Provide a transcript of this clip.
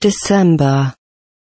December.